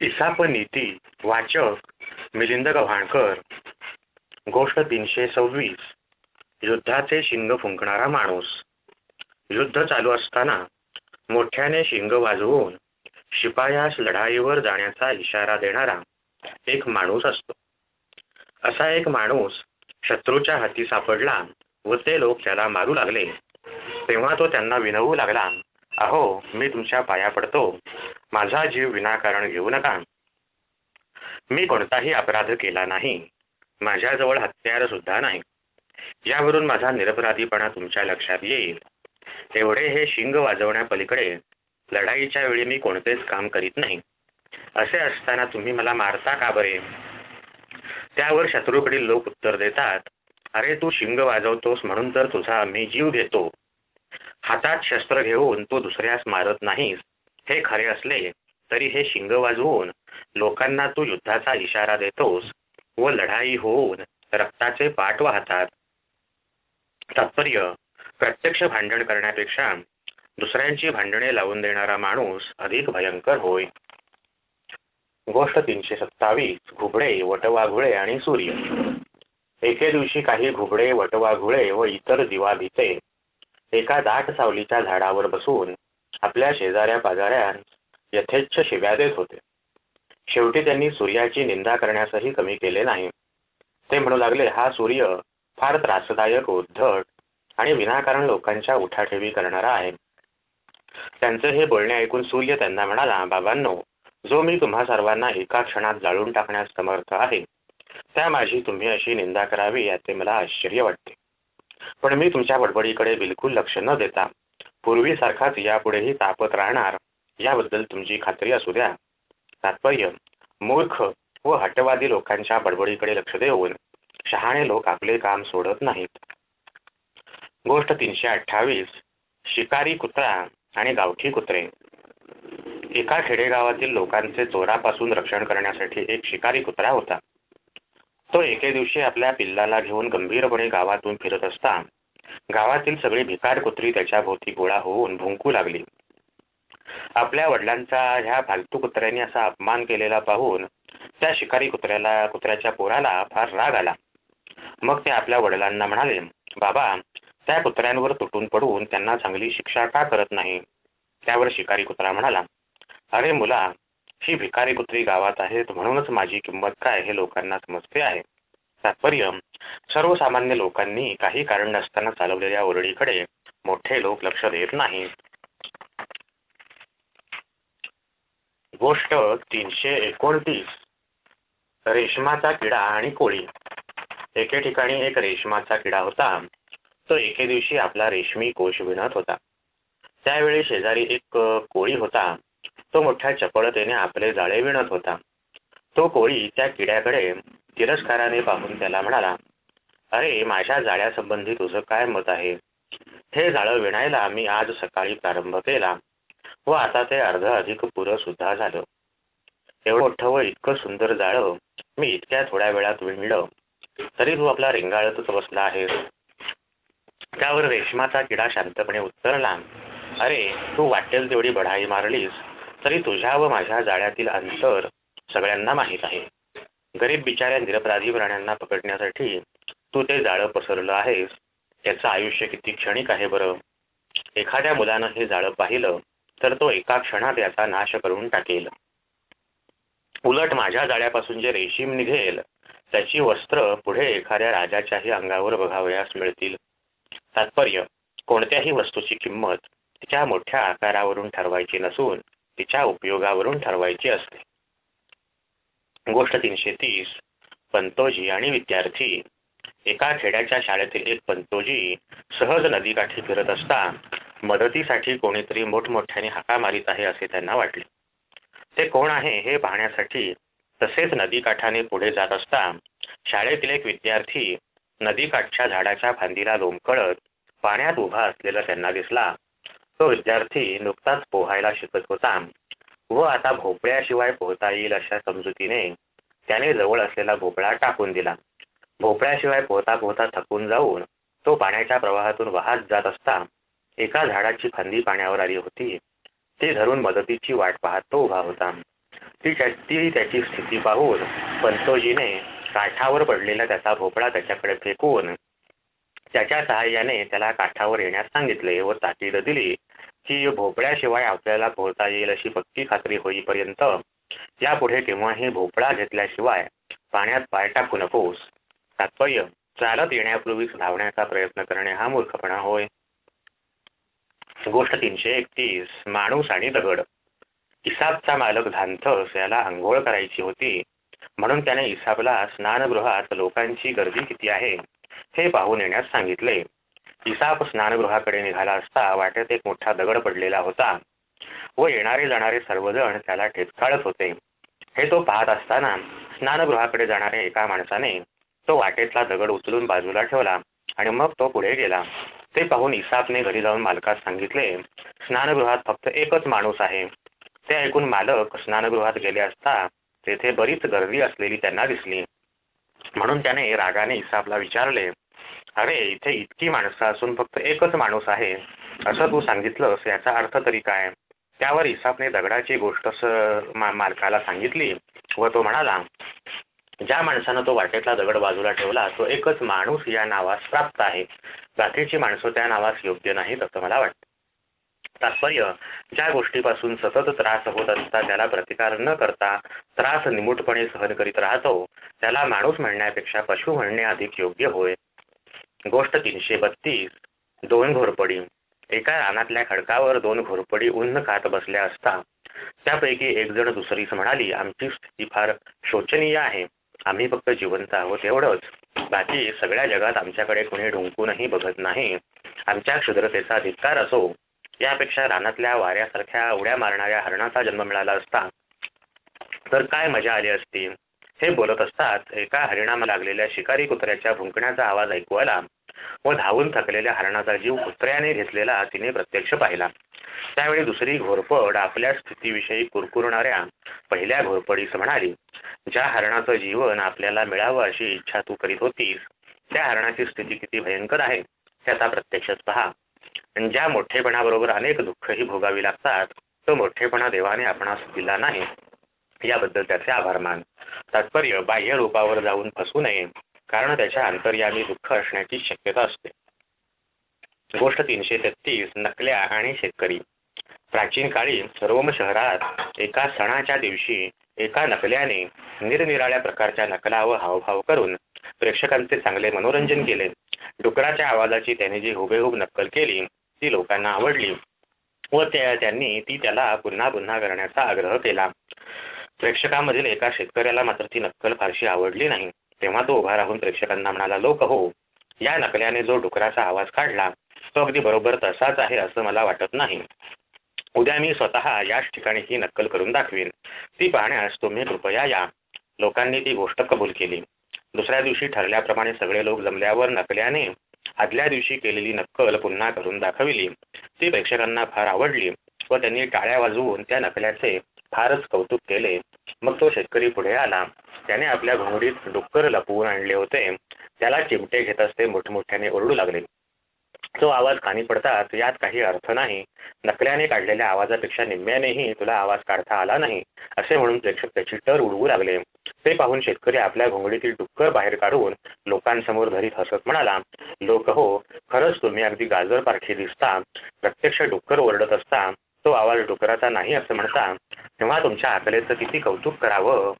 इसाप नीती वाचक मिलिंद गव्हाणकर. गोष्ट तीनशे सव्वीस. युद्धाचे शिंग फुंकणारा माणूस. युद्ध चालू असताना मोठ्याने शिंग वाजवून शिपायास लढाईवर जाण्याचा इशारा देणारा एक माणूस असतो. असा एक माणूस शत्रूच्या हाती सापडला व ते लोक त्याला मारू लागले. तेव्हा तो त्यांना विनवू लागला. अहो मी तुमच्या पाया पडतो. माझा जीव विनाकारण घेऊ नका. मी कोणताही अपराध केला नाही. माझ्याजवळ हत्यार सुद्धा नाही. यावरून माझा निरपराधीपणा तुमच्या लक्षात येईल. एवढे हे शिंग वाजवण्यापलीकडे लढाईच्या वेळी मी कोणतेच काम करीत नाही. असे असताना तुम्ही मला मारता का बरे? त्यावर शत्रूकडील लोक उत्तर देतात अरे तू शिंग वाजवतोस म्हणून तर तुझा मी जीव घेतो. हातात शस्त्र घेऊन तू दुसऱ्यास मारत नाहीस. हे खरे असले तरी हे शिंग वाजवून लोकांना तू युद्धाचा इशारा देतोस व लढाई होऊन रक्ताचे पाठ वाहतात. तात्पर्य प्रत्यक्ष भांडण करण्यापेक्षा दुसऱ्यांची भांडणे लावून देणारा माणूस अधिक भयंकर होय. गोष्ट तीनशे सत्तावीस घुबडे वटवाघुळे आणि सूर्य. एके दिवशी काही घुबडे वटवाघुळे व इतर दिवा भीते एका दाट सावलीच्या झाडावर बसून आपल्या शेजाऱ्या पाजाऱ्या यथेच्छ शिव्या देत होते. शेवटी त्यांनी सूर्याची निंदा करण्यासही कमी केले नाही. ते म्हणू लागले हा सूर्य फार त्रासदायक उद्धट आणि विनाकारण लोकांच्या उठाठेवी करणारा आहे. त्यांचे हे बोलणे ऐकून सूर्य त्यांना म्हणाला बाबांनो जो मी तुम्हा सर्वांना एका क्षणात जाळून टाकण्यास समर्थ आहे त्या माझी तुम्ही अशी निंदा करावी याचे मला आश्चर्य वाटते. पण मी तुमच्या बडबडीकडे बिलकुल लक्ष न देता पूर्वीसारखाच यापुढेही तापत राहणार याबद्दल तुमची खात्री असू द्या. तात्पर्य मूर्ख व हटवादी लोकांच्या बडबडीकडे लक्ष देऊन शहाणे लोक आपले काम सोडत नाहीत. गोष्ट तीनशे अठ्ठावीस शिकारी कुत्रा आणि गावठी कुत्रे. एका खेडेगावातील लोकांचे चोरापासून रक्षण करण्यासाठी एक शिकारी कुत्रा होता. तो एके दिवशी आपल्या पिल्लाला घेऊन गंभीरपणे गावातून फिरत असता गावातील सगळी भिकार कुत्री त्याच्या भोवती गोळा होऊन भुंकू लागली. आपल्या वडिलांचा ह्या फालतू कुत्र्याने असा अपमान केलेला पाहून त्या शिकारी कुत्र्याला कुत्र्याच्या पोराला फार राग आला. मग ते आपल्या वडिलांना म्हणाले बाबा त्या कुत्र्यांवर तुटून पडून त्यांना चांगली शिक्षा का करत नाही? त्यावर शिकारी कुत्रा म्हणाला अरे मुला ही भिकारी कुत्री गावात आहेत म्हणूनच माझी किंमत काय हे लोकांना समजते आहे. तात्पर्य सर्वसामान्य लोकांनी काही कारण नसताना चालवलेल्या ओरडीकडे मोठे लोक लक्ष देत नाही. गोष्ट तीनशे एकोणतीस. रेशमाचा किडा आणि कोळी. एके ठिकाणी एक रेशमाचा किडा होता. तो एके दिवशी आपला रेशमी कोश विणत होता. त्यावेळी शेजारी एक कोळी होता. तो मोठ्या चपळतेने आपले जाळे विणत होता. तो कोळी त्या किड्याकडे तिरस्काराने पाहून त्याला म्हणाला अरे माझ्या जाळ्यासंबंधी तुझं काय मत आहे? हे जाळं विणायला मी आज सकाळी प्रारंभ केला व आता ते अर्ध अधिक पुरं सुद्धा झालं. एवढं मोठं व इतकं सुंदर जाळं मी इतक्या थोड्या वेळात विणलं तरी तू आपला रिंगाळतच बसला आहेस. त्यावर रेशमाचा किडा शांतपणे उत्तरला अरे तू वाटेल तेवढी बढाई मारलीस. तरी तुझ्या व माझ्या जाळ्यातील अंतर सगळ्यांना माहीत आहे. गरीब बिचाऱ्या निरपराधी प्राण्यांना पकडण्यासाठी तू ते जाळं पसरलं आहेस. त्याचं आयुष्य किती क्षणिक आहे बरं? एखाद्या मुलानं हे जाळं पाहिलं तर तो एका क्षणात याचा नाश करून टाकेल. उलट माझ्या जाळ्यापासून जे रेशीम निघेल त्याची वस्त्र पुढे एखाद्या राजाच्याही अंगावर बघावयास मिळतील. तात्पर्य कोणत्याही वस्तूची किंमत तिच्या मोठ्या आकारावरून ठरवायची नसून तिच्या उपयोगावरून ठरवायची असते. गोष्ट तीनशे तीस. पंतोजी आणि विद्यार्थी. एका खेड्याच्या शाळेतील एक पंतोजी सहज नदीकाठी फिरत असता मदतीसाठी कोणीतरी मोठमोठ्याने हाका मारित आहे असे त्यांना वाटले. ते कोण आहे हे पाहण्यासाठी तसेच नदीकाठाने पुढे जात असता शाळेतील एक विद्यार्थी नदीकाठच्या झाडाच्या फांदीला लोंबकळत पाण्यात उभा असलेला त्यांना दिसला. तो विद्यार्थी नुकताच पोहायला शिकत होता. व आता भोपळ्याशिवाय पोहता येईल अशा समजुतीने त्याने जवळ असलेला भोपळा टाकून दिला. भोपळ्याशिवाय पोहता पोहता थकून जाऊन तो पाण्याच्या प्रवाहातून वाहत जात असता एका झाडाची फांदी पाण्यावर आली होती. ती धरून मदतीची वाट पाहत तो उभा होता. ती ती त्याची स्थिती पाहून पंतोजीने काठावर पडलेला त्याचा भोपळा त्याच्याकडे फेकून त्याच्या सहाय्याने त्याला काठावर येण्यास सांगितले व ताकीद दिली. की भोपळ्याशिवाय आपल्याला पोहता येईल अशी पक्की खात्री होईपर्यंत यापुढे केव्हाही भोपळा घेतल्याशिवाय पाण्यात पाय टाकू नकोस. तात्पर्य चालत येण्यापूर्वीच धावण्याचा प्रयत्न करणे हा मूर्खपणा होय. गोष्ट तीनशे एकतीस माणूस आणि दगड. इसाबचा मालक धांथस याला आंघोळ करायची होती. म्हणून त्याने इसाबला स्नानगृहात लोकांची गर्दी किती आहे? हे पाहून येण्यास सांगितले. इसाप स्नानगृहाकडे निघाला असता वाटेत एक मोठा दगड पडलेला होता. व येणारे जाणारे सर्वजण त्याला ठेचकाळत होते. हे तो पाहत असताना स्नानगृहाकडे जाणाऱ्या एका माणसाने तो वाटेतला दगड उचलून बाजूला ठेवला आणि मग तो पुढे गेला. ते पाहून इसापने घरी जाऊन मालकास सांगितले स्नानगृहात फक्त एकच माणूस आहे. ते ऐकून मालक स्नानगृहात गेले असता तेथे बरीच गर्दी असलेली त्यांना दिसली. म्हणून त्याने रागाने हिसाबला विचारले अरे इथे इतकी माणसं असून फक्त एकच माणूस आहे असं तू सांगितलंस याचा अर्थ तरी काय? त्यावर हिसाबने दगडाची गोष्ट मालकाला सांगितली व तो म्हणाला ज्या माणसानं तो वाटेतला दगड बाजूला ठेवला तो एकच माणूस या नावास प्राप्त आहे. बाकीची माणसं त्या नावास योग्य नाहीत असं मला वाटतं. तात्पर्य ज्या गोष्टीपासून सतत त्रास होत असता त्याला प्रतिकार न करता त्रास निमूटपणे सहन करीत राहतो त्याला माणूस म्हणण्यापेक्षा पशु म्हणणे अधिक योग्य होय. गोष्ट तीनशे बत्तीस दोन घोरपडी. एका रानातल्या खडकावर दोन घोरपडी उन्न खात बसल्या असता. त्यापैकी एक जण दुसरीच म्हणाली आमची स्थिती फार शोचनीय आहे. आम्ही फक्त जिवंत आहोत एवढंच. बाकी सगळ्या जगात आमच्याकडे कोणी ढुंकूनही बघत नाही. आमच्या क्षुद्रतेचा धिक्कार असो यापेक्षा रानातल्या वाऱ्यासारख्या उड्या मारणाऱ्या हरणाचा जन्म मिळाला असता. तर काय मजा आली असती? हे बोलत असतात एका हरिणामा लागलेल्या शिकारी कुत्र्याच्या भुंकण्याचा आवाज ऐकू आला व धावून थकलेल्या हरणाचा जीव कुत्र्याने घेतलेला तिने प्रत्यक्ष पाहिला. त्यावेळी दुसरी घोरपड आपल्या स्थितीविषयी कुरकुरणाऱ्या पहिल्या घोरपडीस म्हणाली ज्या हरणाचं जीवन आपल्याला मिळावं अशी इच्छा तू करीत होतीस त्या हरणाची स्थिती किती भयंकर आहे त्याचा प्रत्यक्षच पहा. ज्या मोठेपणाबरोबर अनेक दुःखही भोगावी लागतात तो मोठेपणा देवाने आपणास दिला नाही. याबद्दल त्याचे आभार मान. तात्पर्य बाह्य रूपावर जाऊन फसू नये कारण त्याच्या अंतर्यामी दुःख असण्याची शक्यता असते. गोष्ट तीनशे तेहतीस नकल्या आणि शेतकरी. प्राचीन काळी सर्वम शहरात एका सणाच्या दिवशी एका नकल्याने निरनिराळ्या प्रकारच्या नकला व हावभाव करून प्रेक्षकांचे चांगले मनोरंजन केले. डुकराच्या आवाजाची त्याने जी हुबेहूब नक्कल केली ती लोकांना आवडली. व त्या त्यांनी ती त्याला पुन्हा पुन्हा करण्याचा आग्रह केला. प्रेक्षकांमधील एका शेतकऱ्याला मात्र ती नक्कल फारशी आवडली नाही. तेव्हा तो उभा राहून प्रेक्षकांना म्हणाला लोक हो या नकल्याने जो डुकराचा आवाज काढला तो अगदी बरोबर तसाच आहे असं मला वाटत नाही. उद्या मी स्वतः याच ठिकाणी ही नक्कल करून दाखवीन. ती पाहण्यास तुम्ही कृपया या. लोकांनी ती गोष्ट कबूल केली. दुसऱ्या दिवशी ठरल्याप्रमाणे सगळे लोक जमल्यावर नकल्याने आदल्या दिवशी केलेली नक्कल पुन्हा करून दाखविली. ती प्रेक्षकांना फार आवडली व त्यांनी टाळ्या वाजवून त्या नकल्याचे फारच कौतुक केले. मग तो शेतकरी पुढे आला. त्याने आपल्या घोंगडीत डुक्कर लपवून आणले होते. त्याला चिमटे घेत असते मोठमोठ्याने ओरडू लागले. तो आवाज कानी पडतात यात काही अर्थ नाही. नकल्याने काढलेल्या आवाजापेक्षा निम्म्यानेही तुला आवाज काढता आला नाही असे म्हणून प्रेक्षक त्याची टर उडवू लागले. ते पाहून शेतकरी आपल्या घोंगडीतील डुक्कर बाहेर काढून लोकांसमोर धरीत हसत म्हणाला लोक हो खरंच तुम्ही अगदी गाजर पारखी दिसता. प्रत्यक्ष डुक्कर ओरडत असता. तो आवाज डुकराचा नाही असं म्हणता. तेव्हा तुमच्या आकलेचं किती कौतुक करावं.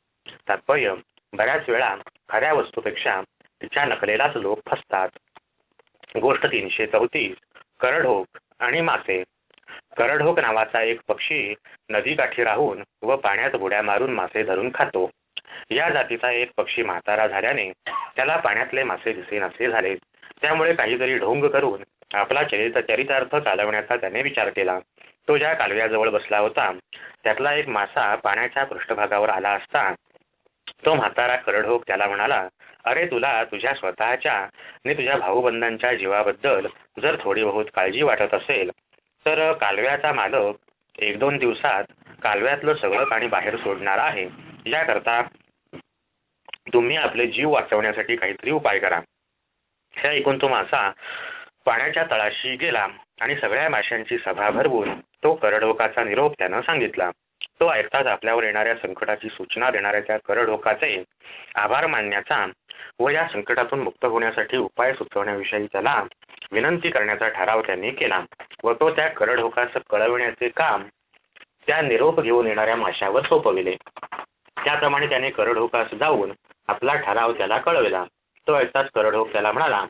तात्पर्य बऱ्याच वेळा खऱ्या वस्तूपेक्षा तिच्या नकलेलाच लोक फसतात. गोष्ट तीनशे चौतीस करढोक आणि मासे. करडोक नावाचा एक पक्षी नदीकाठी राहून व पाण्यात बुड्या मारून मासे धरून खातो. या जातीचा एक पक्षी म्हातारा झाल्याने त्याला पाण्यातले मासे दिसेनासे झाले. त्यामुळे काहीतरी ढोंग करून आपला चरित चरितार्थ चालवण्याचा त्याने विचार केला. तो ज्या कालव्याजवळ बसला होता त्यातला एक मासा पाण्याच्या पृष्ठभागावर आला असता तो म्हातारा करढोक त्याला म्हणाला अरे तुला तुझ्या स्वतःच्या आणि तुझ्या भाऊबंधांच्या जीवाबद्दल जर थोडी बहुत काळजी वाटत असेल तर कालव्याचा मालक एक दोन दिवसात कालव्यातलं सगळं पाणी बाहेर सोडणार आहे. याकरता तुम्ही आपले जीव वाचवण्यासाठी काहीतरी उपाय करा. हे ऐकून तो मासा पाण्याच्या तळाशी गेला आणि सगळ्या माशांची सभा भरवून तो करडोकाचा निरोप त्यानं सांगितला. तो ऐकताच आपल्यावर येणाऱ्या संकटाची सूचना देणाऱ्या त्या करडोकाचे आभार मानण्याचा व या संकटातून मुक्त होण्यासाठी उपाय सुचवण्याविषयी त्याला विनंती करण्याचा ठराव त्यांनी केला व तो त्या करडोकास कळविण्याचे काम त्या निरोप घेऊन येणाऱ्या माशावर सोपविले. त्याप्रमाणे त्याने करडोकास जाऊन आपला ठराव त्याला कळविला. तो ऐकताच करडोक त्याला म्हणाला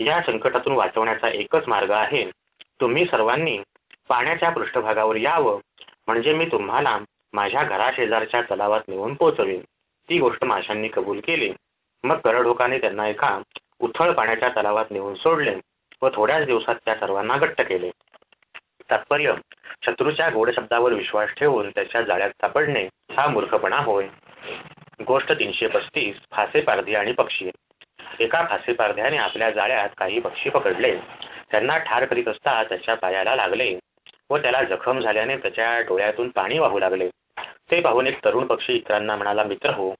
या संकटातून वाचवण्याचा एकच मार्ग आहे. तुम्ही सर्वांनी पाण्याच्या पृष्ठभागावर यावं. म्हणजे मी तुम्हाला माझ्या घराशेजारच्या तलावात नेऊन पोहोचवेन ती गोष्ट माशांनी कबूल केली. मग करडोकाने त्यांना एका उथळ पाण्याच्या तलावात नेऊन सोडले व थोड्याच दिवसात त्या सर्वांना घट्ट केले. तात्पर्य शत्रूच्या गोड शब्दावर विश्वास ठेवून त्याच्या जाळ्यात सापडणे हा मूर्खपणा होय. गोष्ट तीनशे पस्तीस फासे पारधी आणि पक्षी. एका फासे पारध्याने आपल्या जाळ्यात काही पक्षी पकडले. त्यांना ठार करीत असता त्याच्या पायाला लागले व त्याला जखम झाल्याने त्याच्या डोळ्यातून पाणी वाहू लागले. ते पाहून एक तरुण पक्षी इतरांना म्हणाला मित्र हो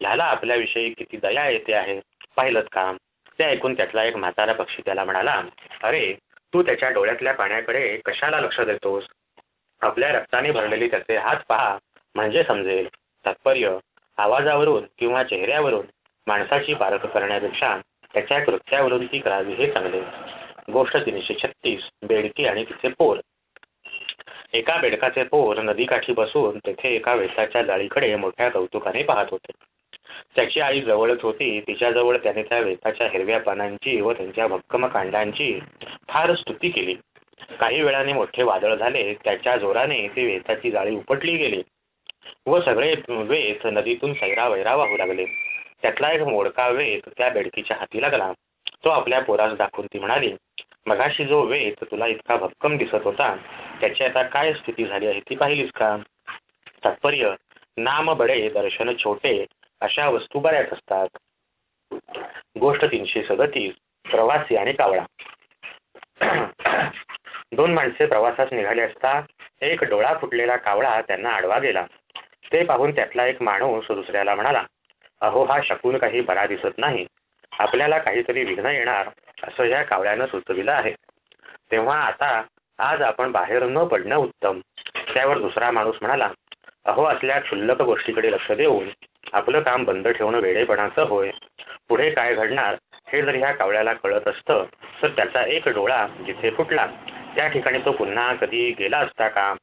ह्याला आपल्याविषयी किती दया येते आहे. पाहिलं का ते ऐकून त्यातला एक म्हातारा पक्षी त्याला म्हणाला अरे तू त्याच्या डोळ्यातल्या पाण्याकडे कशाला लक्ष देतोस? आपल्या रक्ताने भरलेली त्याचे हात पहा म्हणजे समजेल. तात्पर्य आवाजावरून किंवा चेहऱ्यावरून माणसाची पारख करण्यापेक्षा त्याच्या कृत्यावरून ती करावी हे चांगले. गोष्ट तीनशे छत्तीस बेडकी आणि तिचे पोर. एका बेडकाचे पोर नदीकाठी बसून तेथे एका वेताच्या जाळीकडे मोठ्या कौतुकाने पाहत होते. त्याची आई जवळच होती. तिच्याजवळ त्याने त्या वेताच्या हिरव्या पानांची व त्यांच्या भक्कम कांडांची फार स्तुती केली. काही वेळाने मोठे वादळ झाले. त्याच्या जोराने ते वेताची जाळी उपटली गेली व सगळे वेत नदीतून सैरा वैरा वाहू लागले. त्यातला एक मोडका वेत त्या बेडकीच्या हाती लागला तो आपल्या पोरास दाखवून ती म्हणाली मगाशी जो वेत तुला इतका भक्कम दिसत होता त्याची आता काय स्थिती झाली आहे ती पाहिलीस का? तात्पर्य नाम बडे दर्शन छोटे अशा वस्तू बऱ्याच असतात. गोष्ट तीनशे सदतीस प्रवासी आणि कावळा. दोन माणसे प्रवासास निघाले असता एक डोळा फुटलेला कावळा त्यांना आडवा गेला. ते पाहून त्यातला एक माणूस दुसऱ्याला म्हणाला अहो हा शकून काही बरा दिसत नाही. आपल्याला काहीतरी विघ्न येणार असं या कावळ्यानं सुचविलं आहे. तेव्हा आता आज आपण बाहेर न पडणं उत्तम. त्यावर दुसरा माणूस म्हणाला अहो असल्या क्षुल्लक गोष्टीकडे लक्ष देऊन आपलं काम बंद ठेवणं वेडेपणाचं होय. पुढे काय घडणार हे जर ह्या कावळ्याला कळत असतं तर त्याचा एक डोळा जिथे फुटला त्या ठिकाणी तो पुन्हा कधी गेला असता का?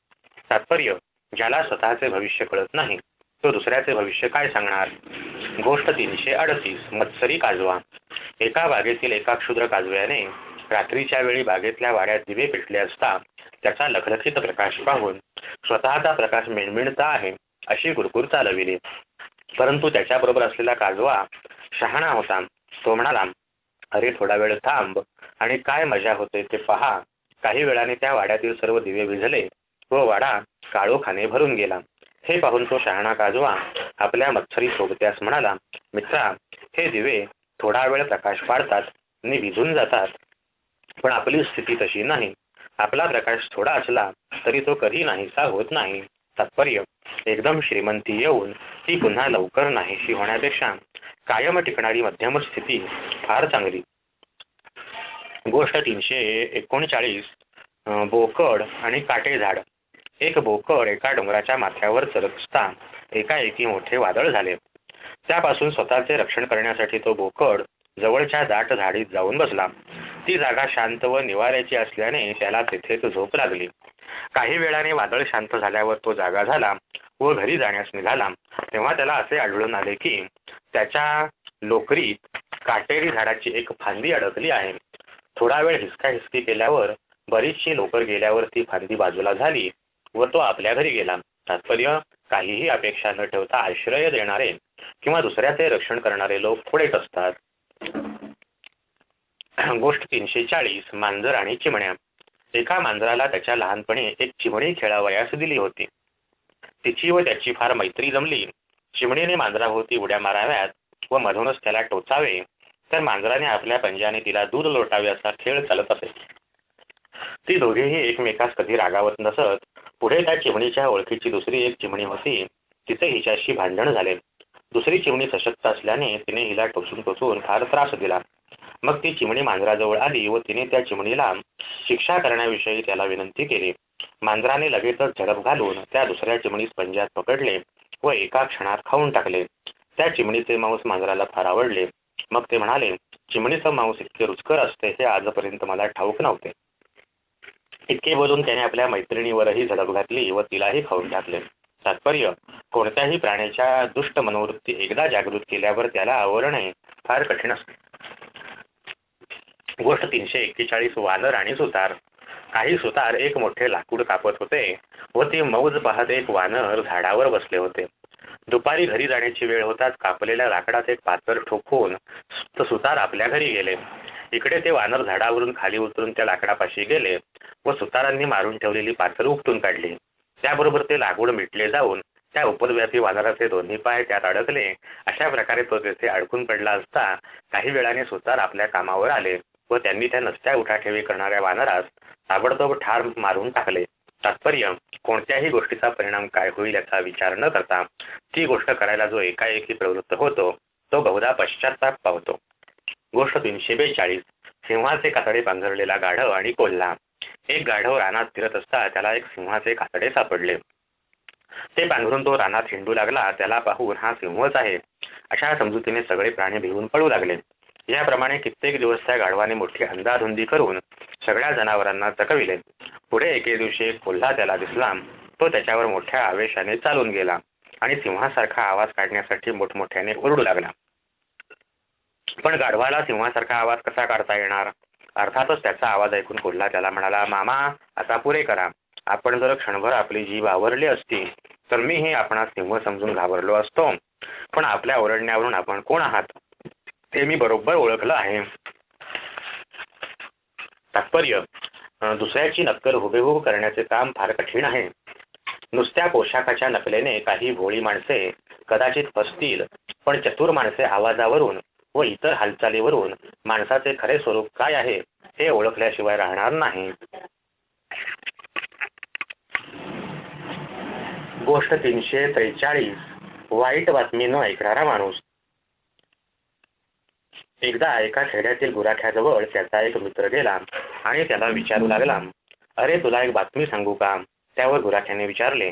तात्पर्य ज्याला स्वतःचे भविष्य कळत नाही तो दुसऱ्याचे भविष्य काय सांगणार? गोष्ट तीनशे अडतीस मत्सरी काजवा. एका बागेतील एका क्षुद्र काजव्याने रात्रीच्या वेळी बागेतल्या वाड्यात दिवे पेटले असता त्याचा लखलखीत प्रकाश पाहून स्वतःचा प्रकाश मिणमिणता आहे अशी गुरगुर चालविली. परंतु त्याच्याबरोबर असलेला काजवा शहाणा होता. तो म्हणाला अरे थोडा वेळ थांब आणि काय मजा होते ते पहा. काही वेळाने त्या वाड्यातील सर्व दिवे विझले व वाडा काळोखाने भरून गेला. हे पाहून तो शहाणा काजवा आपल्या मत्सरी सोबत्यास म्हणाला मित्रा हे दिवे थोडा वेळ प्रकाश पाडतात आणि विझून जातात. पण आपली स्थिती तशी नाही. आपला प्रकाश थोडा असला तरी तो कधी नाहीसा होत नाही. तात्पर्य एकदम श्रीमंती येऊन ती पुन्हा लवकर नाहीशी होण्यापेक्षा कायम टिकणारी मध्यम स्थिती फार चांगली. गोष्ट तीनशे एकोणचाळीस बोकड आणि काटे झाड. एक बोकड एका डोंगराच्या माथ्यावर चरकता एकाएकी मोठे वादळ झाले. त्यापासून स्वतःचे रक्षण करण्यासाठी तो बोकड जवळच्या दाट झाडीत जाऊन बसला. ती जागा शांत व निवाऱ्याची असल्याने त्याला तेथेच झोप लागली. काही वेळाने वादळ शांत झाल्यावर तो जागा झाला व घरी जाण्यास निघाला. तेव्हा त्याला असे आढळून आले की त्याच्या लोकरीत काटेरी झाडाची एक फांदी अडकली आहे. थोडा वेळ हिसका हिसकी केल्यावर बरीचशी लोकर गेल्यावर ती फांदी बाजूला झाली व तो आपल्या घरी गेला. तात्पर्य काहीही अपेक्षा न ठेवता आश्रय देणारे किंवा दुसऱ्याचे रक्षण करणारे लोक थोडेच असतात. गोष्ट तीनशे चाळीस मांजर आणि चिमण्या. एका मांजराला त्याच्या लहानपणी एक चिमणी खेळावयास दिली होती. तिची व त्याची फार मैत्री जमली. चिमणीने मांजराभोवती उड्या माराव्यात व मधूनच त्याला टोचावे तर मांजराने आपल्या पंजाने तिला दूध लोटावे असा खेळ चालत असे. ती दोघेही एकमेकास कधी रागावत नसत पुढे त्या चिमणीच्या ओळखीची दुसरी एक चिमणी होती. तिचे हिच्याशी भांडण झाले. दुसरी चिमणी सशक्त असल्याने तिने हिला टोचून टोचून फार त्रास दिला. मग ती चिमणी मांजराजवळ आली व तिने त्या चिमणीला शिक्षा करण्याविषयी त्याला विनंती केली. मांजराने लगेचच झडप घालून त्या दुसऱ्या चिमणीस पंजात पकडले व एका क्षणात खाऊन टाकले. त्या चिमणीचे मांस मांजराला फार आवडले. मग ते म्हणाले चिमणीचं मांस इतके रुचकर असते हे आजपर्यंत मला ठाऊक नव्हते. इतके बोलून त्याने आपल्या मैत्रिणीवरही झडप घातली व तिलाही खाऊन टाकले. तात्पर्य कोणत्याही प्राण्याच्या दुष्ट मनोवृत्ती एकदा जागृत केल्यावर त्याला आवरणे फार कठीण असते. गोष्ट तीनशे एक्केचाळीस वानर आणि सुतार. काही सुतार एक मोठे लाकूड कापत होते व ते मौज पाहत एक वानर झाडावर बसले होते. दुपारी घरी जाण्याची वेळ होताच कापलेल्या लाकडात एक पाचर ठोकून सुतार आपल्या घरी गेले. इकडे ते वानर झाडावरून खाली उतरून त्या लाकडापाशी गेले व सुतारांनी मारून ठेवलेली पाचर उपटून काढली. त्याबरोबर ते लाकूड मिटले जाऊन त्या उपद्व्यापी वानराचे दोन्ही पाय त्यात अडकले. अशा प्रकारे तो तेथे अडकून पडला असता काही वेळाने सुतार आपल्या कामावर आले. व त्यांनी त्या नसत्या उठाठेवी करणाऱ्या वानरास ताबडतोब ठार मारून टाकले. तात्पर्य कोणत्याही गोष्टीचा परिणाम काय होईल याचा विचार न करता ती गोष्ट करायला जो एकाएकी प्रवृत्त होतो तो बहुधा पश्चाताप पावतो. गोष्ट तीनशे बेचाळीस सिंहाचे कातडे पांघरलेला गाढव आणि कोल्हा. एक गाढव रानात फिरत असता त्याला एक सिंहाचे कातडे सापडले. ते पांघरून तो रानात हिंडू लागला त्याला पाहून हा सिंहच आहे. अशा समजुतीने सगळे प्राणी भिवून पळू लागले. याप्रमाणे कित्येक दिवस त्या गाढवाने मोठी अंदाधुंदी करून सगळ्या जनावरांना चकविले. पुढे एके दिवशी एक कोल्हा त्याला दिसला. तो त्याच्यावर मोठ्या आवेशाने चालून गेला आणि सिंहासारखा आवाज काढण्यासाठी मोठमोठ्याने ओरडू लागला. पण गाढवाला सिंहासारखा आवाज कसा काढता येणार? अर्थातच त्याचा आवाज ऐकून कोल्हा त्याला म्हणाला मामा आता पुरे करा. आपण जर क्षणभर आपली जीभ आवरली असती तर मीही आपण सिंह समजून घाबरलो असतो. पण आपल्या ओरडण्यावरून आपण कोण आहात? ते मी बरोबर ओळखलं आहे. तात्पर्य दुसऱ्याची नक्कल हुबेहूब करण्याचे काम फार कठीण आहे. नुसत्या पोशाखाच्या नकलेने काही भोळी माणसे कदाचित फसतील पण चतुर माणसे आवाजावरून व इतर हालचालीवरून माणसाचे खरे स्वरूप काय आहे हे ओळखल्याशिवाय राहणार नाही. गोष्ट तीनशे त्रेचाळीस वाईट बातमी न ऐकणारा माणूस एकदा एका खेड्यातील गुराख्याजवळ त्याचा एक मित्र गेला आणि त्याला विचारू लागला अरे तुला एक बातमी सांगू का? त्यावर गुराख्याने विचारले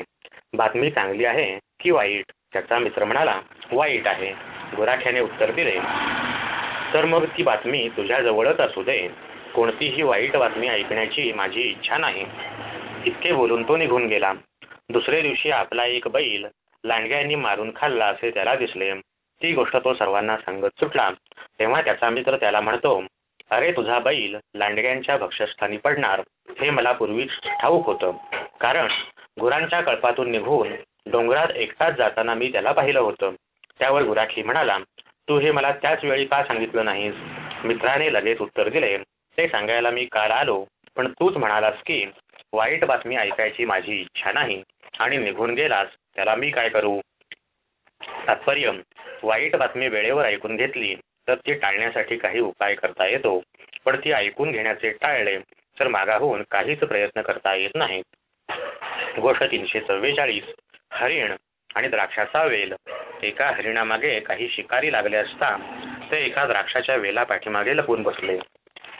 बातमी चांगली आहे की वाईट? त्याचा मित्र म्हणाला वाईट आहे. गुराख्याने उत्तर दिले तर मग ती बातमी तुझ्याजवळच असू दे. कोणतीही वाईट बातमी ऐकण्याची माझी इच्छा नाही. इतके बोलून तो निघून गेला. दुसरे दिवशी आपला एक बैल लांडग्यांनी मारून खाल्ला असे त्याला दिसले. ती गोष्ट तो सर्वांना सांगत सुटला. तेव्हा त्याचा मित्र त्याला म्हणतो अरे तुझा बैल लांडग्यांच्या भक्षस्थानी पडणार. हे मला पूर्वीच ठाऊक होतं. कारण गुरांच्या कळपातून निघून डोंगरात एकटाच जाताना मी त्याला पाहिलं होतं. त्यावर गुराखी म्हणाला तू हे मला त्याच वेळी का सांगितलं नाहीस? मित्राने लगेच उत्तर दिले ते सांगायला मी काल आलो पण तूच म्हणालास की वाईट बातमी ऐकायची माझी इच्छा नाही. आणि निघून गेलास त्याला मी काय करू? तात्पर्य वाईट बातमी वेळेवर ऐकून घेतली तर ती टाळण्यासाठी काही उपाय करता येतो. पण ती ऐकून घेण्याचे टाळले तर मागाहून काहीच प्रयत्न करता येत नाही. गोष्ट तीनशे चव्वेचाळीस हरिण आणि द्राक्षाचा वेल. एका हरिणामागे काही शिकारी लागले असता ते एका द्राक्षाच्या वेला पाठीमागे लपून बसले.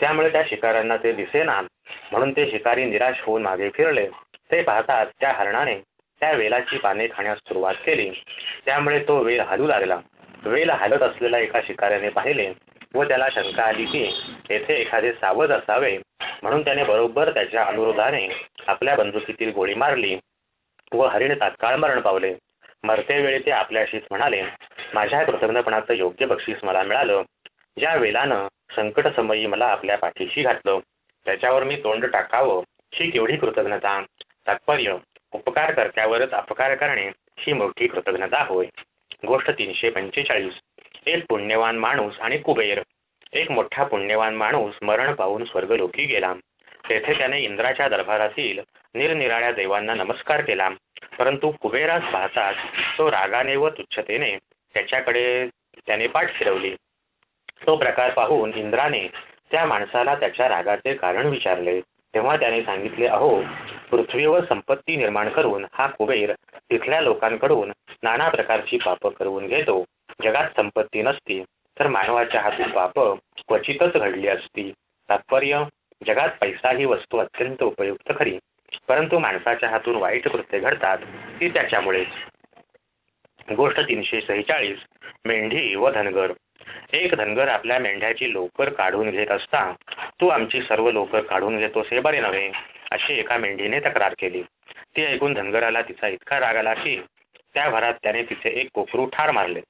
त्यामुळे त्या शिकाऱ्यांना ते दिसेना म्हणून ते शिकारी निराश होऊन मागे फिरले. ते पाहतात त्या हरणाने त्या वेलाची पाने खाण्यास सुरुवात केली. त्यामुळे तो वेल हलू लागला. वेल हालत असलेला एका शिकाऱ्याने पाहिले व त्याला शंका आली की येथे एखादे सावध असावे. म्हणून त्याने बरोबर त्याच्या अनुरोधाने आपल्या बंदुकीतील गोळी मारली व हरिण तात्काळ मरण पावले. मरते वेळी ते आपल्याशीच म्हणाले माझ्या कृतज्ञपणाचं योग्य बक्षीस मला मिळालं. ज्या वेलानं संकट समयी मला आपल्या पाठीशी घातलं त्याच्यावर मी तोंड टाकावं ही केवढी कृतज्ञता तात्पर्य उपकारकर्त्यावरच अपकार करणे ही मोठी कृतज्ञता होय. गोष्ट तीनशे पंचेचाळीस. एक पुण्यवान माणूस आणि कुबेर. एक मोठा पुण्यवान माणूस मरण पाहून स्वर्गलोकी गेला. तेथे त्याने इंद्राच्या दरबारातील निरनिराळ्या देवांना नमस्कार केला. परंतु कुबेरास पाहताच तो रागाने व तुच्छतेने त्याच्याकडे त्याने पाठ फिरवली. तो प्रकार पाहून इंद्राने त्या माणसाला त्याच्या रागाचे कारण विचारले. तेव्हा त्याने सांगितले अहो पृथ्वीवर संपत्ती निर्माण करून हा कुबेर तिथल्या लोकांकडून नाना प्रकारची पाप करून घेतो. जगात संपत्ती नसती तर मानवाच्या हातून पाप क्वचितच घडली असती. तात्पर्य जगात पैसा ही वस्तू अत्यंत उपयुक्त खरी परंतु माणसाच्या हातून वाईट कृत्य घडतात ती त्याच्यामुळेच. गोष्ट तीनशे सेहेचाळीस मेंढी व धनगर. एक धनगर आपल्या मेंढ्याची लोकर काढून घेत असता तू आमची सर्व लोकर काढून घेतोस हे बरे नव्हे अशी एका मेंढीने तक्रार केली. ती ऐकून धनगराला तिचा इतका राग आला की त्या भरात त्याने तिचे एक कोकरू ठार मारले.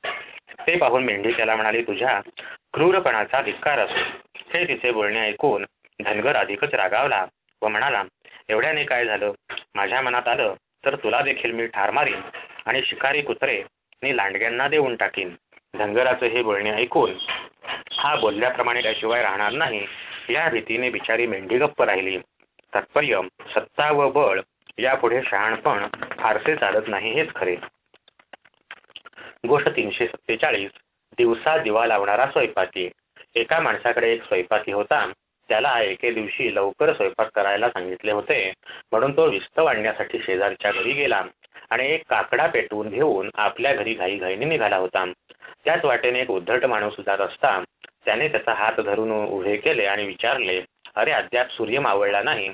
ते पाहून मेंढी त्याला म्हणाली तुझ्या क्रूरपणाचा धिक्कार असो. हे तिचे बोलणे ऐकून धनगर अधिकच रागावला व म्हणाला एवढ्याने काय झालं? माझ्या मनात आलं तर तुला देखील मी ठार मारीन आणि शिकारी कुत्रे मी लांडग्यांना देऊन टाकीन. धनगराचं हे बोलणे ऐकून हा बोलल्याप्रमाणे त्याशिवाय राहणार नाही. या भीतीने बिचारी मेंढी गप्प राहिली. तात्पर्य सत्ता व बळ यापुढे शहाणपण फारसे चालत नाही हेच खरे. गोष्ट तीनशे सत्तेचाळीस. दिवसा दिवा लावणारा स्वयंपाकी. एका माणसाकडे एक स्वयंपाकी होता. त्याला एके दिवशी लवकर स्वयंपाक करायला सांगितले होते. म्हणून तो विस्त वाढण्यासाठी शेजारच्या घरी गेला आणि एक काकडा पेटवून घेऊन आपल्या घरी घाईघाईने निघाला होता. त्याच वाटेने एक उद्धट माणूस जात असता त्याने त्याचा हात धरून उभे केले आणि विचारले अरे अद्याप सूर्य मावळला नाही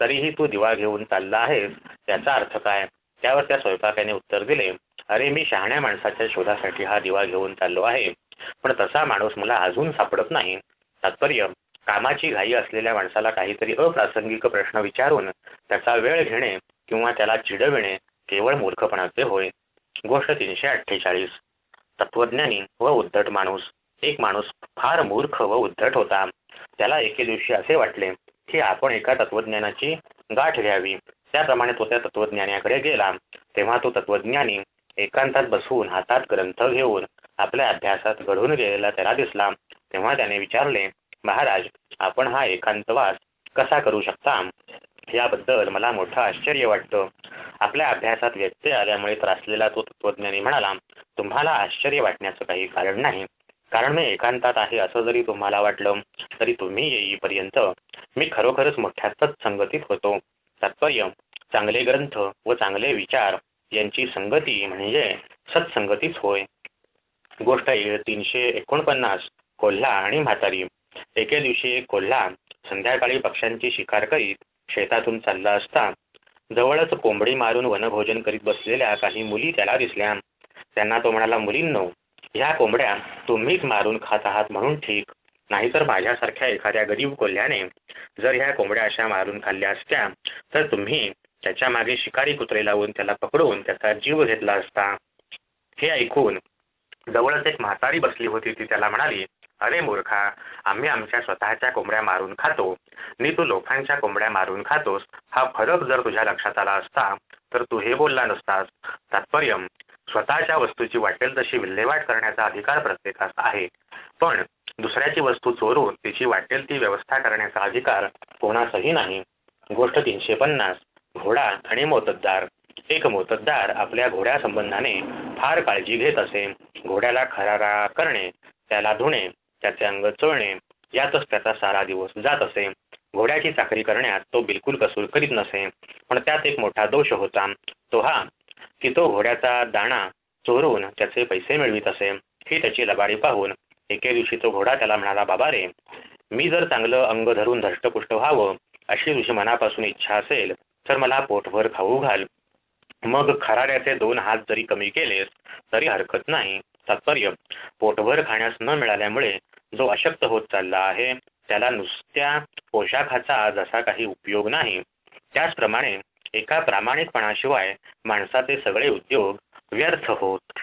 तरीही तू दिवा घेऊन चालला आहेस त्याचा अर्थ काय? त्यावर त्या स्वयंपाकाने उत्तर दिले अरे मी शहाण्या माणसाच्या शोधासाठी हा दिवा घेऊन चाललो आहे पण तसा माणूस मला अजून सापडत नाही. तात्पर्य कामाची घाई असलेल्या माणसाला काहीतरी अप्रासंगिक प्रश्न विचारून त्याचा वेळ घेणे किंवा त्याला चिडविणे केवळ मूर्खपणाचे होय. गोष्ट तीनशे अठ्ठेचाळीस. तत्वज्ञानी व उद्धट माणूस. एक माणूस फार मूर्ख व उद्धट होता. त्याला एके दिवशी असे वाटले की आपण एका तत्वज्ञानाची गाठ घ्यावी. त्याप्रमाणे तो त्या तत्वज्ञानाकडे गेला. तेव्हा तो तत्वज्ञानी एकांतात बसवून हातात ग्रंथ घेऊन आपल्या अभ्यासात घडून गेलेला त्याला दिसला. तेव्हा त्याने विचारले महाराज आपण हा एकांतवास कसा करू शकता? याबद्दल मला मोठं आश्चर्य वाटतं. आपल्या अभ्यासात व्यत्यय आल्यामुळे त्रासलेला तो तत्वज्ञानी म्हणाला तुम्हाला आश्चर्य वाटण्याचं काही कारण नाही. कारण मी एकांतात आहे असं जरी तुम्हाला वाटलं तरी तुम्ही येईपर्यंत मी खरोखरच मोठ्या सत्संगतीत होतो. तात्पर्य चांगले ग्रंथ व चांगले विचार यांची संगती म्हणजे सत्संगतीच होय. गोष्ट तीनशे एकोणपन्नास कोल्हा आणि म्हातारी. एके दिवशी एक कोल्हा संध्याकाळी पक्ष्यांची शिकार करीत शेतातून चालला असता जवळच कोंबडी मारून वनभोजन करीत बसलेल्या काही मुली त्याला दिसल्या. त्यांना तो म्हणाला मुलींनो ह्या कोंबड्या तुम्हीच मारून खात आहात म्हणून ठीक. नाहीतर माझ्यासारख्या एखाद्या गरीब कोल्ह्याने जर ह्या कोंबड्या अशा मारून खाल्ल्या असत्या तर तुम्ही त्याच्यामागे शिकारी कुत्रे लावून त्याला पकडून त्याचा जीव घेतला असता. हे ऐकून जवळच एक म्हातारी बसली होती ती त्याला म्हणाली अरे मूर्खा आम्ही आमच्या स्वतःच्या कोंबड्या मारून खातो. मी तू लोकांच्या कोंबड्या मारून खातोस. हा फरक जर तुझ्या लक्षात आला असता तर तू हे बोलला नसतास. तात्पर्य स्वतःच्या वस्तूची वाटेल तशी विल्हेवाट करण्याचा अधिकार प्रत्येकास आहे. पण दुसऱ्याची वस्तू चोरून तिची वाटेल ती व्यवस्था करण्याचा अधिकार कोणासही नाही. गोष्ट तीनशे पन्नास घोडा आणि मोतद्दार. एक मोतद्दार आपल्या घोड्या संबंधाने फार काळजी घेत असे. घोड्याला खरारा करणे त्याला धुणे त्याचे अंग चोळणे यातच त्याचा सारा दिवस जात असे. घोड्याची चाकरी करण्यात तो बिलकुल कसूर करीत नसे. पण त्यात एक मोठा दोष होता. तो हा की तो घोड्याचा दाणा चोरून त्याचे पैसे मिळवित असे. ही त्याची लबाडी पाहून एके दिवशी तो घोडा त्याला म्हणाला बाबा रे मी जर चांगलं अंग धरून धष्टपुष्ट व्हावं अशी तुझी मनापासून इच्छा असेल तर मला पोटभर खाऊ घाल. मग खराड्याचे दोन हात जरी कमी केलेस तरी हरकत नाही. तात्पर्य. पोटभर खाण्यास न मिळाल्यामुळे जो अशक्त होत चालला आहे त्याला नुसत्या पोशाखाचा जसा काही उपयोग नाही. त्याचप्रमाणे एका प्रामाणिकपणाशिवाय माणसाचे सगळे उद्योग व्यर्थ होत.